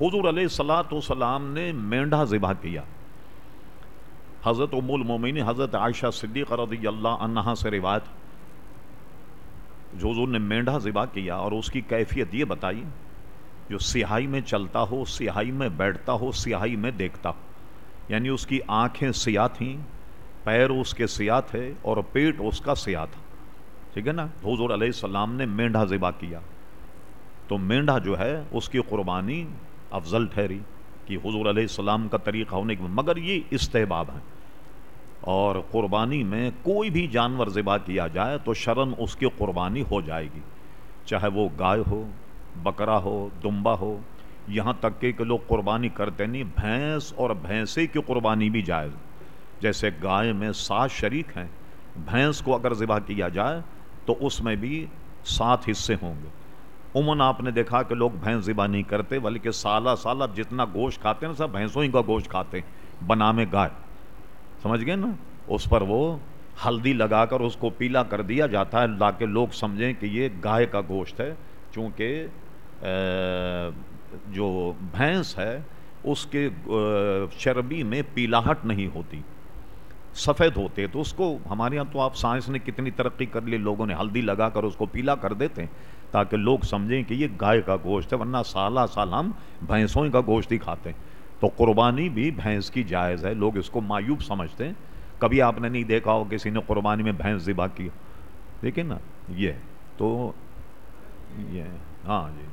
حضور علیہ سلاۃ والسلام نے مینڈا ذبح کیا۔ حضرت ام المومنی حضرت عائشہ صدیق رضی اللہ عنہا سے روایت۔ جو حضور نے مینڈا ذبح کیا اور اس کی کیفیت یہ بتائی جو سیاہی میں چلتا ہو، سیاہی میں بیٹھتا ہو، سیاہی میں دیکھتا ہو۔ یعنی اس کی آنکھیں سیاہ تھیں، پیر اس کے سیاہ تھے اور پیٹ اس کا سیاہ تھا۔ ٹھیک ہے نا؟ حضور علیہ السلام نے مینڈا ذبح کیا۔ تو مینڈا جو ہے، اس کی قربانی افضل ٹھہری کہ حضور علیہ السلام کا طریقہ ہونے کے مگر یہ استحباب ہے اور قربانی میں کوئی بھی جانور ذبح کیا جائے تو شرن اس کی قربانی ہو جائے گی۔ چاہے وہ گائے ہو، بکرا ہو، دمبا ہو، یہاں تک کہ لوگ قربانی کرتے نہیں، بھینس اور بھینسے کی قربانی بھی جائز۔ جیسے گائے میں سات شریک ہیں، بھینس کو اگر ذبح کیا جائے تو اس میں بھی سات حصے ہوں گے۔ عموماً آپ نے دیکھا کہ لوگ بھینس ذبح نہیں کرتے، بلکہ سالہ سالہ جتنا گوشت کھاتے ہیں نا سب بھینسوں ہی کا گوشت کھاتے ہیں بنامے گائے سمجھ گئے نا؟ اس پر وہ ہلدی لگا کر اس کو پیلا کر دیا جاتا ہے تاکہ لوگ سمجھیں کہ یہ گائے کا گوشت ہے، چونکہ جو بھینس ہے، اس کے چربی میں پیلاہٹ نہیں ہوتی۔ سفید ہوتے تو اس کو ہمارے یہاں تو آپ سائنس نے کتنی ترقی کر لی، لوگوں نے ہلدی لگا کر اس کو پیلا کر دیتے ہیں تاکہ لوگ سمجھیں کہ یہ گائے کا گوشت ہے، ورنہ سالہ سال ہم بھینسوں کا گوشت ہی کھاتے ہیں۔ تو قربانی بھی بھینس کی جائز ہے، لوگ اس کو مایوب سمجھتے ہیں۔ کبھی آپ نے نہیں دیکھا ہو کسی نے قربانی میں بھینس ذبح کیا دیکھیں نا یہ تو یہ ہاں جی۔